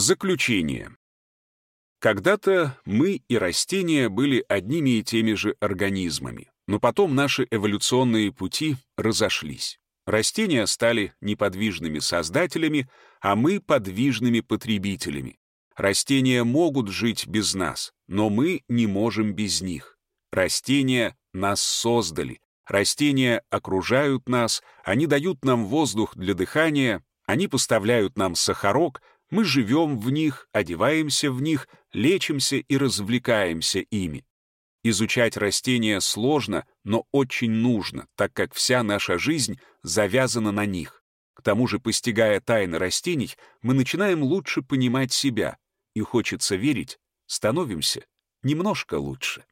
Заключение. Когда-то мы и растения были одними и теми же организмами, но потом наши эволюционные пути разошлись. Растения стали неподвижными создателями, а мы — подвижными потребителями. Растения могут жить без нас, но мы не можем без них. Растения нас создали, растения окружают нас, они дают нам воздух для дыхания, они поставляют нам сахарок, мы живем в них, одеваемся в них, лечимся и развлекаемся ими. Изучать растения сложно, но очень нужно, так как вся наша жизнь завязана на них. К тому же, постигая тайны растений, мы начинаем лучше понимать себя, и хочется верить, становимся немножко лучше.